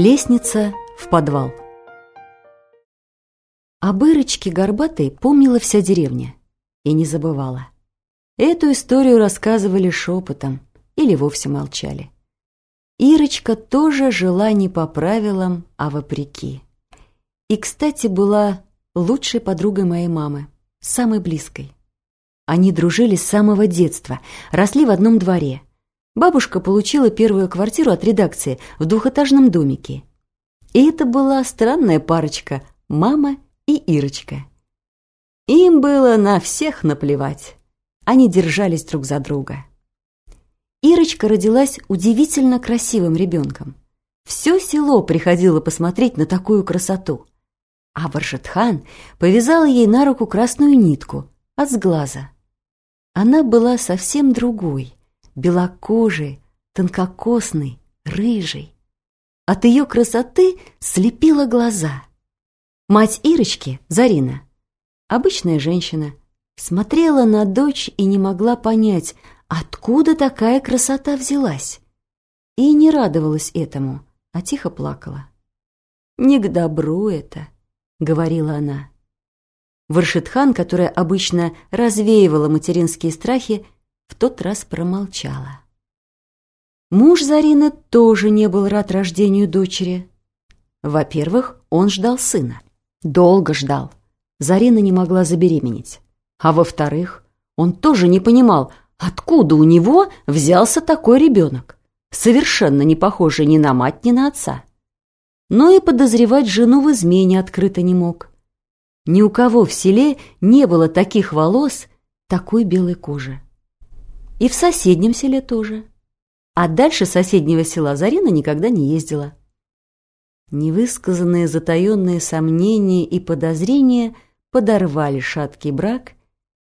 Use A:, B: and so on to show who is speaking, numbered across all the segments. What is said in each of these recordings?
A: Лестница в подвал. Об Ирочке Горбатой помнила вся деревня и не забывала. Эту историю рассказывали шепотом или вовсе молчали. Ирочка тоже жила не по правилам, а вопреки. И, кстати, была лучшей подругой моей мамы, самой близкой. Они дружили с самого детства, росли в одном дворе. Бабушка получила первую квартиру от редакции в двухэтажном домике. И это была странная парочка – мама и Ирочка. Им было на всех наплевать. Они держались друг за друга. Ирочка родилась удивительно красивым ребенком. Все село приходило посмотреть на такую красоту. А Баршатхан повязала ей на руку красную нитку от сглаза. Она была совсем другой, белокожей, тонкокосной, рыжей. От ее красоты слепила глаза. Мать Ирочки, Зарина, обычная женщина, смотрела на дочь и не могла понять, откуда такая красота взялась. И не радовалась этому, а тихо плакала. «Не к добру это», — говорила она. Варшитхан, которая обычно развеивала материнские страхи, в тот раз промолчала. Муж Зарины тоже не был рад рождению дочери. Во-первых, он ждал сына. Долго ждал. Зарина не могла забеременеть. А во-вторых, он тоже не понимал, откуда у него взялся такой ребенок, совершенно не похожий ни на мать, ни на отца. Но и подозревать жену в измене открыто не мог. Ни у кого в селе не было таких волос, такой белой кожи. И в соседнем селе тоже. А дальше соседнего села Зарина никогда не ездила. Невысказанные затаенные сомнения и подозрения подорвали шаткий брак,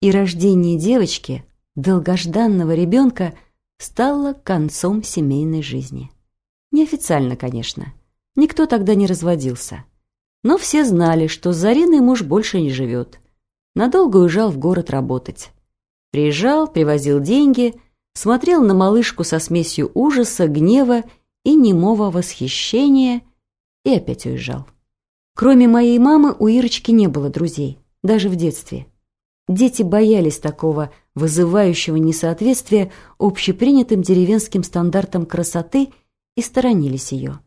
A: и рождение девочки, долгожданного ребенка, стало концом семейной жизни. Неофициально, конечно. Никто тогда не разводился. Но все знали, что с Зариной муж больше не живет. Надолго уезжал в город работать. Приезжал, привозил деньги, смотрел на малышку со смесью ужаса, гнева и немого восхищения – и опять уезжал. Кроме моей мамы у Ирочки не было друзей, даже в детстве. Дети боялись такого вызывающего несоответствия общепринятым деревенским стандартам красоты и сторонились ее.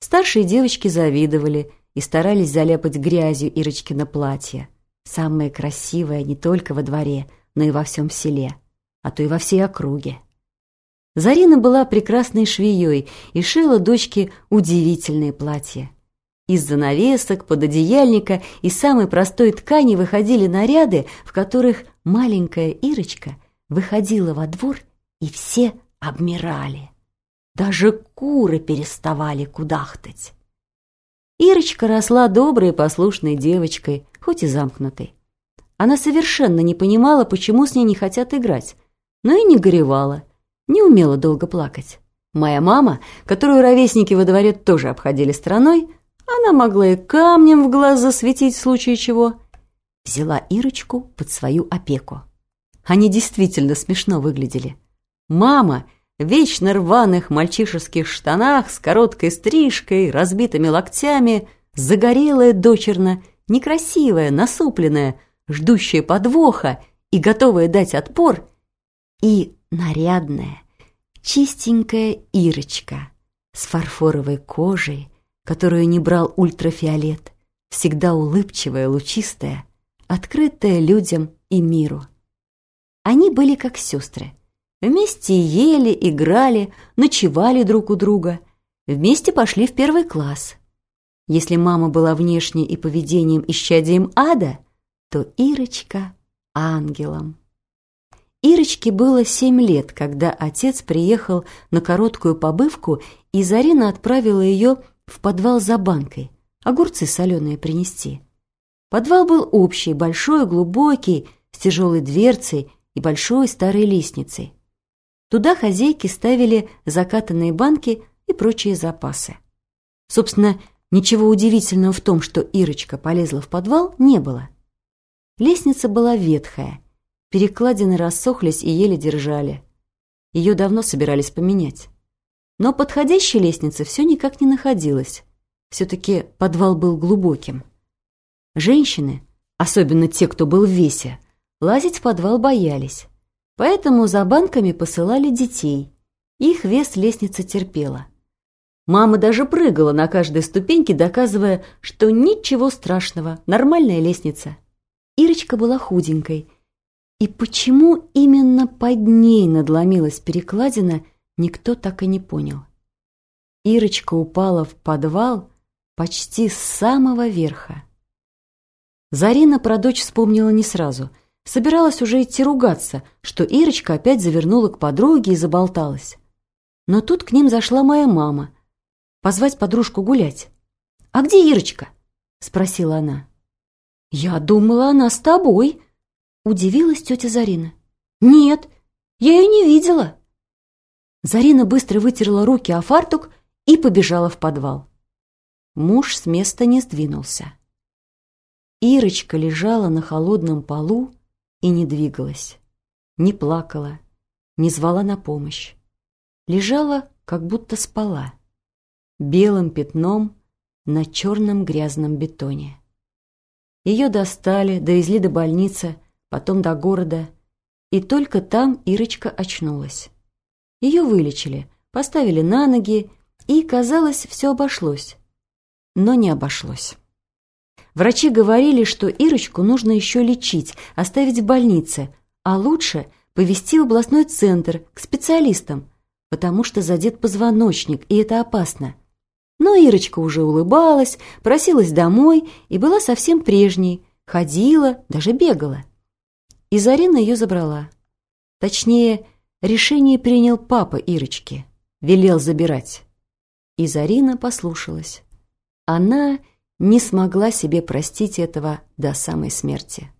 A: Старшие девочки завидовали и старались заляпать грязью Ирочкино платье. Самое красивое не только во дворе, но и во всем селе, а то и во всей округе. Зарина была прекрасной швеей и шила дочке удивительные платья. Из занавесок, пододеяльника и самой простой ткани выходили наряды, в которых маленькая Ирочка выходила во двор, и все обмирали. Даже куры переставали кудахтать. Ирочка росла доброй и послушной девочкой, хоть и замкнутой. Она совершенно не понимала, почему с ней не хотят играть, но и не горевала – не умела долго плакать. Моя мама, которую ровесники во дворе тоже обходили стороной, она могла и камнем в глаз засветить в случае чего, взяла Ирочку под свою опеку. Они действительно смешно выглядели. Мама в вечно рваных мальчишеских штанах с короткой стрижкой, разбитыми локтями, загорелая дочерно, некрасивая, насупленная, ждущая подвоха и готовая дать отпор, и нарядная, чистенькая Ирочка с фарфоровой кожей, которую не брал ультрафиолет, всегда улыбчивая, лучистая, открытая людям и миру. Они были как сестры. Вместе ели, играли, ночевали друг у друга, вместе пошли в первый класс. Если мама была внешне и поведением исчадием ада, то Ирочка — ангелом. Ирочке было семь лет, когда отец приехал на короткую побывку, и Зарина отправила ее в подвал за банкой, огурцы соленые принести. Подвал был общий, большой, глубокий, с тяжелой дверцей и большой старой лестницей. Туда хозяйки ставили закатанные банки и прочие запасы. Собственно, ничего удивительного в том, что Ирочка полезла в подвал, не было. Лестница была ветхая, Перекладины рассохлись и еле держали. Ее давно собирались поменять. Но подходящей лестницы все никак не находилось. Все-таки подвал был глубоким. Женщины, особенно те, кто был в весе, лазить в подвал боялись. Поэтому за банками посылали детей. Их вес лестница терпела. Мама даже прыгала на каждой ступеньке, доказывая, что ничего страшного, нормальная лестница. Ирочка была худенькой. И почему именно под ней надломилась перекладина, никто так и не понял. Ирочка упала в подвал почти с самого верха. Зарина про дочь вспомнила не сразу. Собиралась уже идти ругаться, что Ирочка опять завернула к подруге и заболталась. Но тут к ним зашла моя мама — позвать подружку гулять. «А где Ирочка?» — спросила она. «Я думала, она с тобой», — удивилась тетя Зарина. «Нет, я ее не видела». Зарина быстро вытерла руки о фартук и побежала в подвал. Муж с места не сдвинулся. Ирочка лежала на холодном полу и не двигалась, не плакала, не звала на помощь. Лежала, как будто спала белым пятном на черном грязном бетоне. Ее достали, довезли до больницы, потом до города, и только там Ирочка очнулась. Ее вылечили, поставили на ноги, и, казалось, все обошлось. Но не обошлось. Врачи говорили, что Ирочку нужно еще лечить, оставить в больнице, а лучше повезти в областной центр к специалистам, потому что задет позвоночник, и это опасно. Но Ирочка уже улыбалась, просилась домой и была совсем прежней, ходила, даже бегала. И Зарина ее забрала. Точнее, решение принял папа Ирочки, велел забирать. И Зарина послушалась. Она не смогла себе простить этого до самой смерти.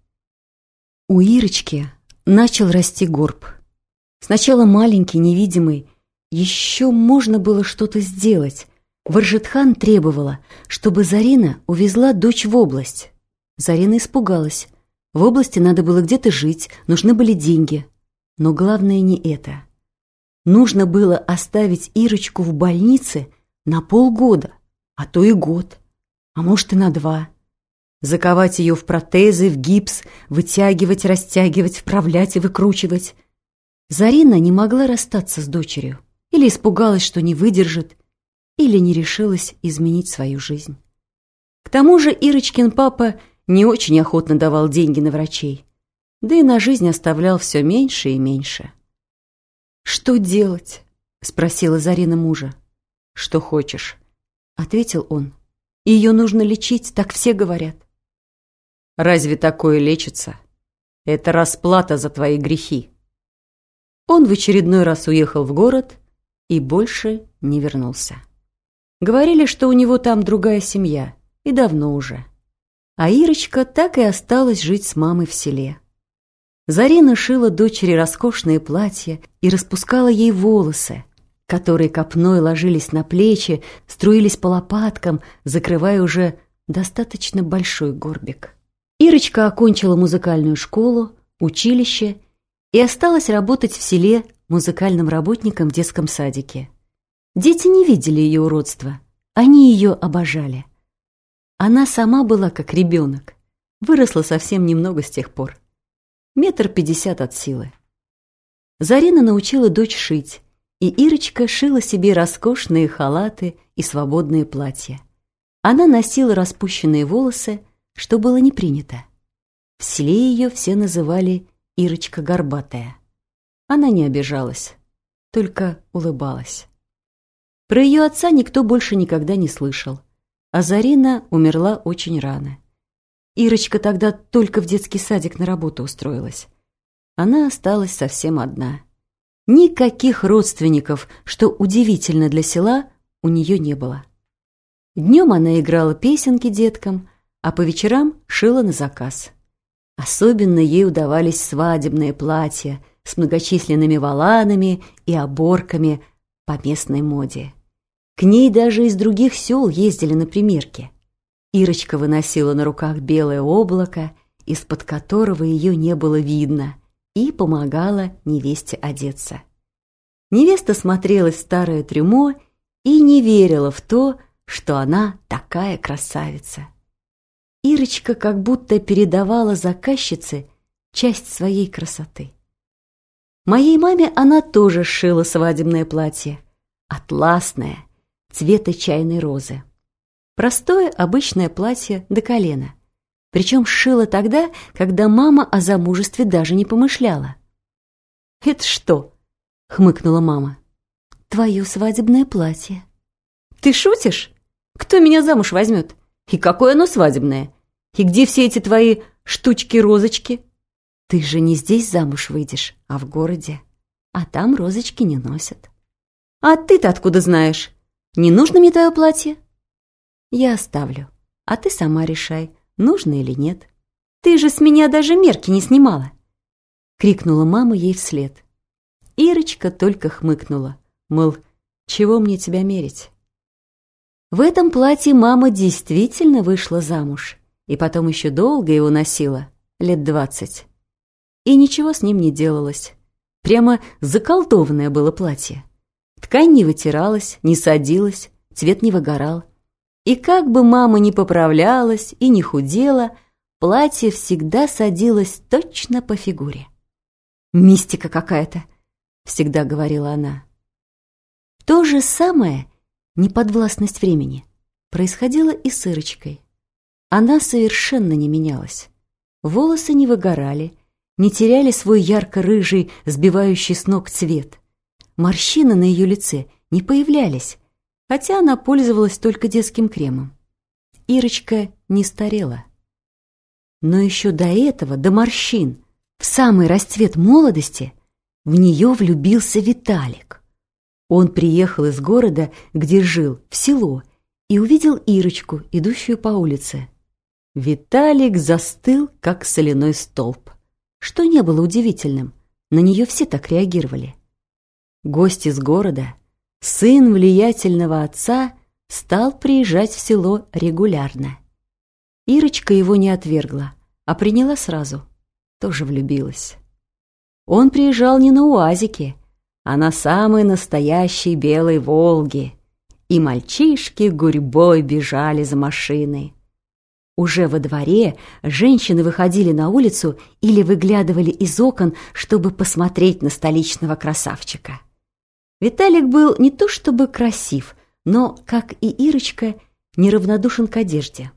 A: У Ирочки начал расти горб. Сначала маленький, невидимый, еще можно было что-то сделать, Варжетхан требовала, чтобы Зарина увезла дочь в область. Зарина испугалась. В области надо было где-то жить, нужны были деньги. Но главное не это. Нужно было оставить Ирочку в больнице на полгода, а то и год, а может и на два. Заковать ее в протезы, в гипс, вытягивать, растягивать, вправлять и выкручивать. Зарина не могла расстаться с дочерью. Или испугалась, что не выдержит, или не решилась изменить свою жизнь. К тому же Ирочкин папа не очень охотно давал деньги на врачей, да и на жизнь оставлял все меньше и меньше. «Что делать?» — спросила Зарина мужа. «Что хочешь», — ответил он. «Ее нужно лечить, так все говорят». «Разве такое лечится? Это расплата за твои грехи». Он в очередной раз уехал в город и больше не вернулся. Говорили, что у него там другая семья, и давно уже. А Ирочка так и осталась жить с мамой в селе. Зарина шила дочери роскошные платья и распускала ей волосы, которые копной ложились на плечи, струились по лопаткам, закрывая уже достаточно большой горбик. Ирочка окончила музыкальную школу, училище и осталась работать в селе музыкальным работником в детском садике. Дети не видели ее уродства, они ее обожали. Она сама была как ребенок, выросла совсем немного с тех пор. Метр пятьдесят от силы. Зарина научила дочь шить, и Ирочка шила себе роскошные халаты и свободные платья. Она носила распущенные волосы, что было не принято. В селе ее все называли Ирочка Горбатая. Она не обижалась, только улыбалась. Про ее отца никто больше никогда не слышал. А Зарина умерла очень рано. Ирочка тогда только в детский садик на работу устроилась. Она осталась совсем одна. Никаких родственников, что удивительно для села, у нее не было. Днем она играла песенки деткам, а по вечерам шила на заказ. Особенно ей удавались свадебные платья с многочисленными воланами и оборками по местной моде. К ней даже из других сел ездили на примерки. Ирочка выносила на руках белое облако, из-под которого ее не было видно, и помогала невесте одеться. Невеста смотрелась в старое трюмо и не верила в то, что она такая красавица. Ирочка как будто передавала заказчице часть своей красоты. Моей маме она тоже сшила свадебное платье, атласное, цвета чайной розы. Простое обычное платье до колена. Причем сшила тогда, когда мама о замужестве даже не помышляла. «Это что?» — хмыкнула мама. «Твое свадебное платье». «Ты шутишь? Кто меня замуж возьмет? И какое оно свадебное? И где все эти твои штучки-розочки?» «Ты же не здесь замуж выйдешь, а в городе. А там розочки не носят». «А ты-то откуда знаешь? Не нужно мне твое платье?» «Я оставлю, а ты сама решай, нужно или нет. Ты же с меня даже мерки не снимала!» Крикнула мама ей вслед. Ирочка только хмыкнула, мол, чего мне тебя мерить? В этом платье мама действительно вышла замуж, и потом еще долго его носила, лет двадцать. И ничего с ним не делалось. Прямо заколдованное было платье. Ткань не вытиралась, не садилась, цвет не выгорал. И как бы мама ни поправлялась и не худела, платье всегда садилось точно по фигуре. «Мистика какая-то», — всегда говорила она. То же самое, неподвластность времени, происходило и с Ирочкой. Она совершенно не менялась. Волосы не выгорали, не теряли свой ярко-рыжий, сбивающий с ног цвет. Морщины на ее лице не появлялись, хотя она пользовалась только детским кремом. Ирочка не старела. Но еще до этого, до морщин, в самый расцвет молодости, в нее влюбился Виталик. Он приехал из города, где жил, в село, и увидел Ирочку, идущую по улице. Виталик застыл, как соляной столб, что не было удивительным, на нее все так реагировали. Гость из города — сын влиятельного отца стал приезжать в село регулярно. Ирочка его не отвергла, а приняла сразу. Тоже влюбилась. Он приезжал не на УАЗике, а на самой настоящей белой «Волге», и мальчишки гурьбой бежали за машиной. Уже во дворе женщины выходили на улицу или выглядывали из окон, чтобы посмотреть на столичного красавчика. Виталик был не то чтобы красив, но, как и Ирочка, неравнодушен к одежде.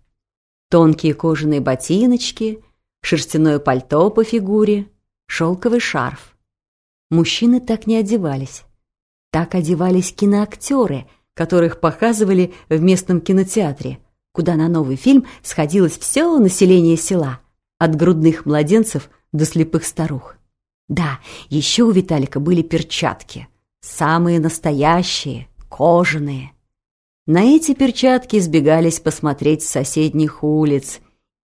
A: Тонкие кожаные ботиночки, шерстяное пальто по фигуре, шелковый шарф. Мужчины так не одевались. Так одевались киноактеры, которых показывали в местном кинотеатре, куда на новый фильм сходилось все население села, от грудных младенцев до слепых старух. Да, еще у Виталика были перчатки – Самые настоящие, кожаные. На эти перчатки сбегались посмотреть с соседних улиц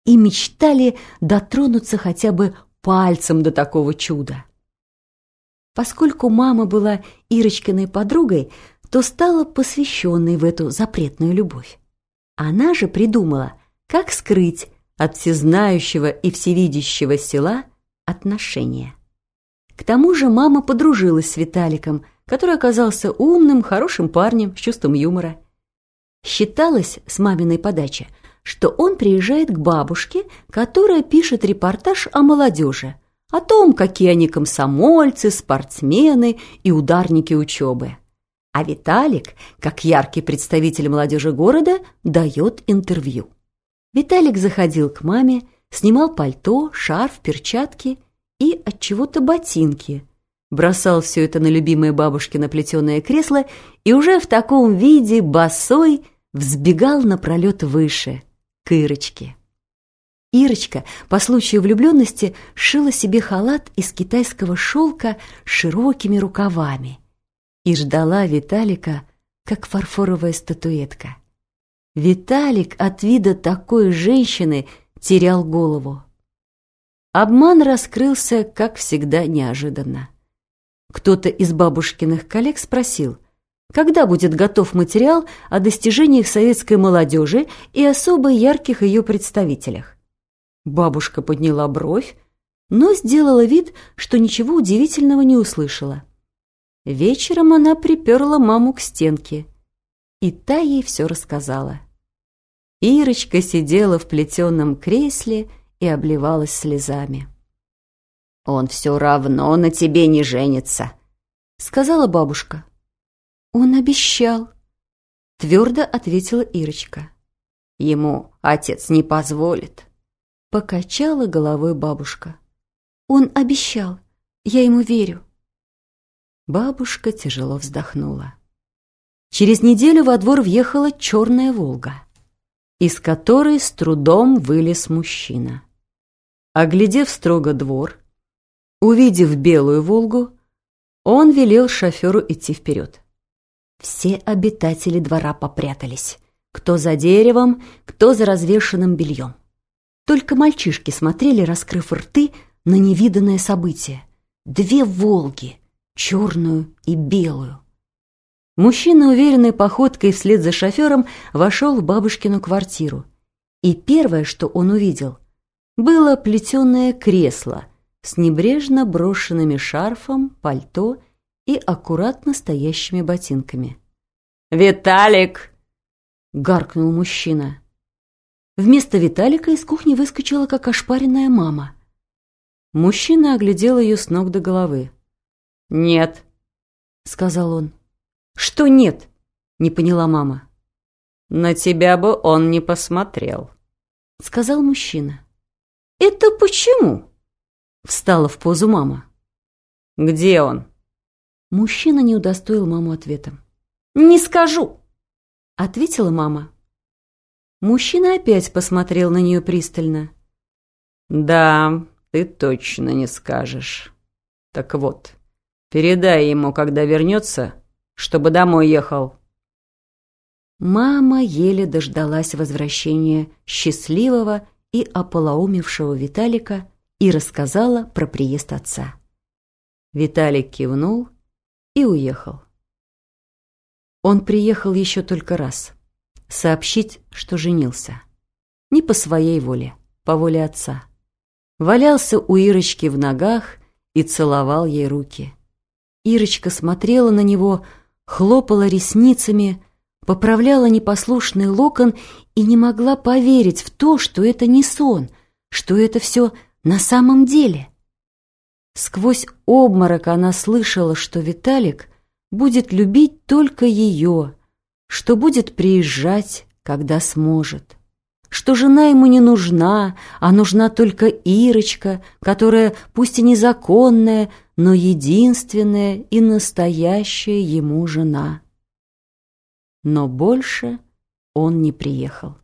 A: и мечтали дотронуться хотя бы пальцем до такого чуда. Поскольку мама была Ирочкиной подругой, то стала посвященной в эту запретную любовь. Она же придумала, как скрыть от всезнающего и всевидящего села отношения. К тому же мама подружилась с Виталиком – который оказался умным, хорошим парнем с чувством юмора. Считалось с маминой подачи, что он приезжает к бабушке, которая пишет репортаж о молодежи, о том, какие они комсомольцы, спортсмены и ударники учебы. А Виталик, как яркий представитель молодежи города, дает интервью. Виталик заходил к маме, снимал пальто, шарф, перчатки и от чего-то ботинки, бросал все это на любимое бабушкино плетеное кресло и уже в таком виде босой взбегал напролет выше, к Ирочке. Ирочка по случаю влюбленности шила себе халат из китайского шелка широкими рукавами и ждала Виталика, как фарфоровая статуэтка. Виталик от вида такой женщины терял голову. Обман раскрылся, как всегда, неожиданно. Кто-то из бабушкиных коллег спросил, когда будет готов материал о достижениях советской молодежи и особо ярких ее представителях. Бабушка подняла бровь, но сделала вид, что ничего удивительного не услышала. Вечером она приперла маму к стенке, и та ей все рассказала. Ирочка сидела в плетеном кресле и обливалась слезами.
B: «Он все равно на тебе не женится», —
A: сказала бабушка. «Он обещал», — твердо ответила Ирочка.
B: «Ему отец не позволит», —
A: покачала головой бабушка. «Он обещал, я ему верю». Бабушка тяжело вздохнула. Через неделю во двор въехала черная «Волга», из которой с трудом вылез мужчина. Оглядев строго двор, увидев белую «Волгу», он велел шоферу идти вперед. Все обитатели двора попрятались, кто за деревом, кто за развешенным бельем. Только мальчишки смотрели, раскрыв рты, на невиданное событие. Две «Волги», черную и белую. Мужчина уверенной походкой вслед за шофером вошел в бабушкину квартиру. И первое, что он увидел, было плетеное кресло с небрежно брошенными шарфом, пальто и аккуратно стоящими ботинками.
B: «Виталик!»
A: — гаркнул мужчина. Вместо Виталика из кухни выскочила, как ошпаренная мама. Мужчина оглядел ее с ног до головы.
B: «Нет», —
A: сказал он. «Что нет?» — не поняла мама.
B: «На тебя бы он не посмотрел», —
A: сказал мужчина. «Это почему?» — встала в позу мама.
B: «Где он?»
A: Мужчина не удостоил маму ответом.
B: «Не скажу!»
A: — ответила мама. Мужчина опять посмотрел на нее пристально.
B: «Да, ты точно не скажешь. Так вот, Передай ему, когда вернется, чтобы домой ехал».
A: Мама еле дождалась возвращения счастливого и ополоумевшего Виталика и рассказала про приезд отца. Виталик кивнул и уехал. Он приехал еще только раз. Сообщить, что женился. Не по своей воле, по воле отца. Валялся у Ирочки в ногах и целовал ей руки. Ирочка смотрела на него, хлопала ресницами, поправляла непослушный локон и не могла поверить в то, что это не сон, что это все на самом деле. Сквозь обморок она слышала, что Виталик будет любить только ее, что будет приезжать, когда сможет, что жена ему не нужна, а нужна только Ирочка, которая, пусть и незаконная, но единственная и настоящая ему жена. Но больше он не приехал.